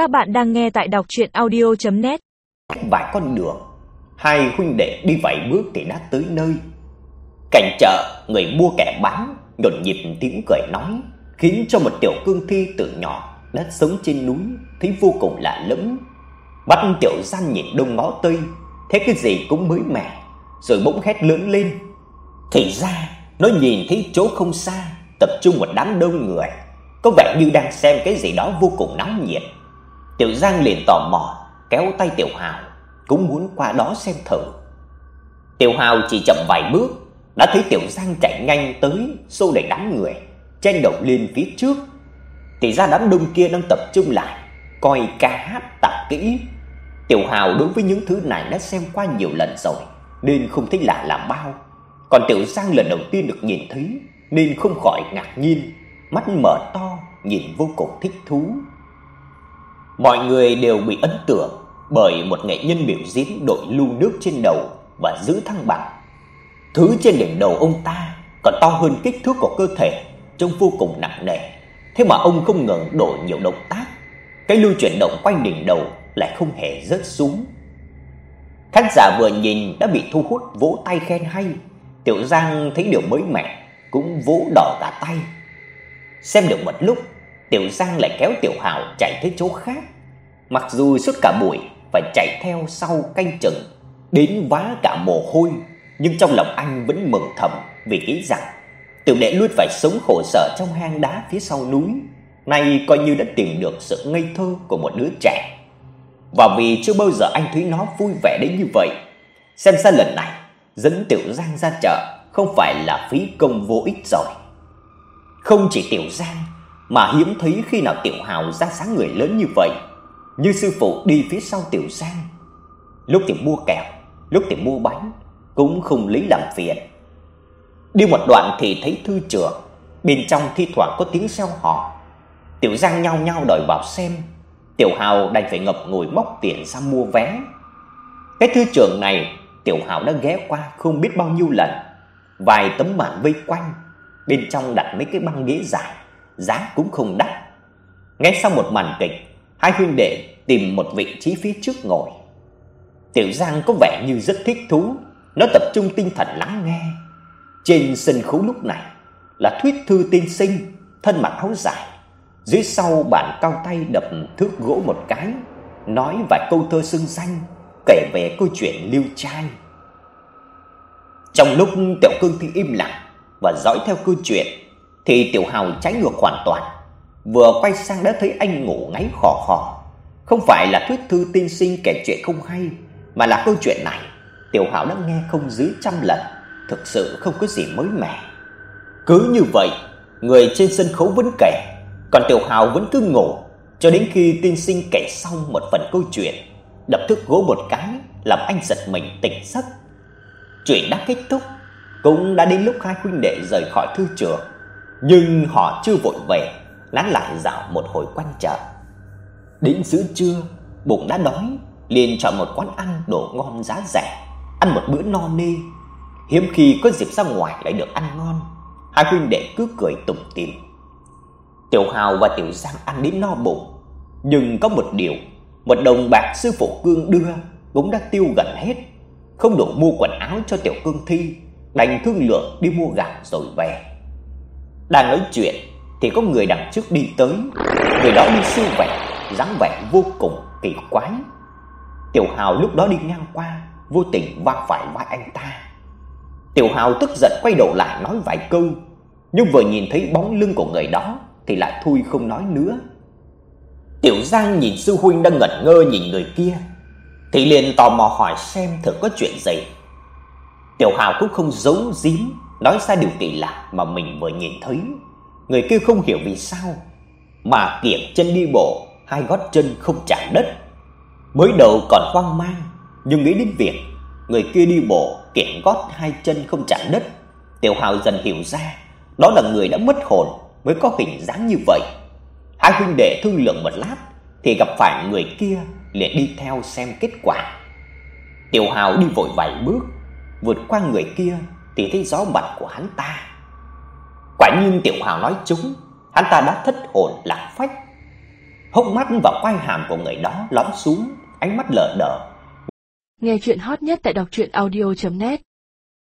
Các bạn đang nghe tại đọc audio net Vài con đường, hai huynh đệ đi vài bước thì đã tới nơi. Cảnh chợ, người mua kẻ bán, nhộn nhịp tiếng cười nói, khiến cho một tiểu cương thi từ nhỏ đã sống trên núi thấy vô cùng lạ lẫm. Bắt tiểu gian nhìn đông ngó tây, thấy cái gì cũng mới mẻ, rồi bỗng hét lớn lên. Thì ra, nó nhìn thấy chỗ không xa, tập trung một đám đông người, có vẻ như đang xem cái gì đó vô cùng náo nhiệt. Tiểu Giang liền tò mò kéo tay Tiểu Hào, cũng muốn qua đó xem thử. Tiểu Hào chỉ chậm vài bước đã thấy Tiểu Giang chạy nhanh tới, xô đẩy đám người, chen đầu lên phía trước. Thì ra đám đông kia đang tập trung lại, coi ca hát tập kỹ. Tiểu Hào đối với những thứ này đã xem qua nhiều lần rồi, nên không thấy lạ làm bao. Còn Tiểu Giang lần đầu tiên được nhìn thấy, nên không khỏi ngạc nhiên, mắt mở to nhìn vô cùng thích thú. Mọi người đều bị ấn tượng bởi một nghệ nhân biểu diễn đội lưu nước trên đầu và giữ thăng bằng. Thứ trên đỉnh đầu ông ta còn to hơn kích thước của cơ thể, trông vô cùng nặng nề. Thế mà ông không ngừng đổi nhiều động tác, cái lưu chuyển động quanh đỉnh đầu lại không hề rớt xuống. Khán giả vừa nhìn đã bị thu hút vỗ tay khen hay. Tiểu Giang thấy điều mới mẻ cũng vỗ đỏ cả tay. Xem được một lúc, Tiểu Giang lại kéo Tiểu Hào chạy tới chỗ khác. Mặc dù suốt cả buổi phải chạy theo sau canh chừng, đến vá cả mồ hôi, nhưng trong lòng anh vẫn mừng thầm vì nghĩ rằng Tiểu Đệ luôn phải sống khổ sở trong hang đá phía sau núi, nay coi như đã tìm được sự ngây thơ của một đứa trẻ. Và vì chưa bao giờ anh thấy nó vui vẻ đến như vậy, xem ra lần này dẫn Tiểu Giang ra chợ không phải là phí công vô ích rồi. Không chỉ Tiểu Giang mà hiếm thấy khi nào Tiểu Hào ra sáng người lớn như vậy, như sư phụ đi phía sau Tiểu Giang. Lúc thì mua kẹo, lúc thì mua bánh, cũng không lấy làm phiền. Đi một đoạn thì thấy thư trưởng, bên trong thi thoảng có tiếng reo hò. Tiểu Giang nhao nhao đòi vào xem, Tiểu Hào đành phải ngập ngùi móc tiền ra mua vé. Cái thư trưởng này Tiểu Hào đã ghé qua không biết bao nhiêu lần, vài tấm màn vây quanh, bên trong đặt mấy cái băng ghế dài, giá cũng không đắt. Ngay sau một màn kịch, hai huynh đệ tìm một vị trí phía trước ngồi. Tiểu Giang có vẻ như rất thích thú, nó tập trung tinh thần lắng nghe. Trên sân khấu lúc này là Thuyết Thư tiên sinh, thân mặc áo dài, dưới sau bàn cao tay đập thước gỗ một cái, nói vài câu thơ xưng danh kể về câu chuyện lưu trai. Trong lúc Tiểu Cương thì im lặng và dõi theo câu chuyện thì Tiểu Hào trái ngược hoàn toàn. Vừa quay sang đã thấy anh ngủ ngáy khò khò. Không phải là thuyết thư tiên sinh kể chuyện không hay, mà là câu chuyện này Tiểu Hào đã nghe không dưới trăm lần, thực sự không có gì mới mẻ. Cứ như vậy, người trên sân khấu vẫn kể, còn Tiểu Hào vẫn cứ ngủ cho đến khi tiên sinh kể xong một phần câu chuyện, đập thức gỗ một cái làm anh giật mình tỉnh giấc. Chuyện đã kết thúc, cũng đã đến lúc hai huynh đệ rời khỏi thư trường, nhưng họ chưa vội về, lán lại dạo một hồi quanh chợ. Đến giữa trưa, bụng đã đói, liền chọn một quán ăn đồ ngon giá rẻ, ăn một bữa no nê. Hiếm khi có dịp ra ngoài lại được ăn ngon, hai huynh đệ cứ cười tủm tỉm. Tiểu Hào và Tiểu Giang ăn đến no bụng, nhưng có một điều, một đồng bạc sư phụ Cương đưa cũng đã tiêu gần hết, không đủ mua quần áo cho Tiểu Cương thi, đành thương lượng đi mua gạo rồi về. Đang nói chuyện thì có người đằng trước đi tới, người đó đi siêu vẻ, dáng vẻ vô cùng kỳ quái. Tiểu Hào lúc đó đi ngang qua, vô tình va phải vai anh ta. Tiểu Hào tức giận quay đầu lại nói vài câu, nhưng vừa nhìn thấy bóng lưng của người đó thì lại thui không nói nữa. Tiểu Giang nhìn sư huynh đang ngẩn ngơ nhìn người kia, thì liền tò mò hỏi xem thử có chuyện gì. Tiểu Hào cũng không giấu giếm nói ra điều kỳ lạ mà mình vừa nhìn thấy. Người kia không hiểu vì sao mà kiểng chân đi bộ, hai gót chân không chạm đất. Mới đầu còn hoang mang, nhưng nghĩ đến việc người kia đi bộ kiểng gót hai chân không chạm đất, Tiểu Hào dần hiểu ra, đó là người đã mất hồn mới có hình dáng như vậy. Hai huynh đệ thương lượng một lát thì gặp phải người kia liền đi theo xem kết quả. Tiểu Hào đi vội vài bước, vượt qua người kia thì thấy rõ mặt của hắn ta. Quả nhiên Tiểu Hào nói trúng, hắn ta đã thất hồn lạc phách. Hốc mắt và quai hàm của người đó lõm xuống, ánh mắt lờ đờ. Nghe chuyện hot nhất tại đọc truyện audio net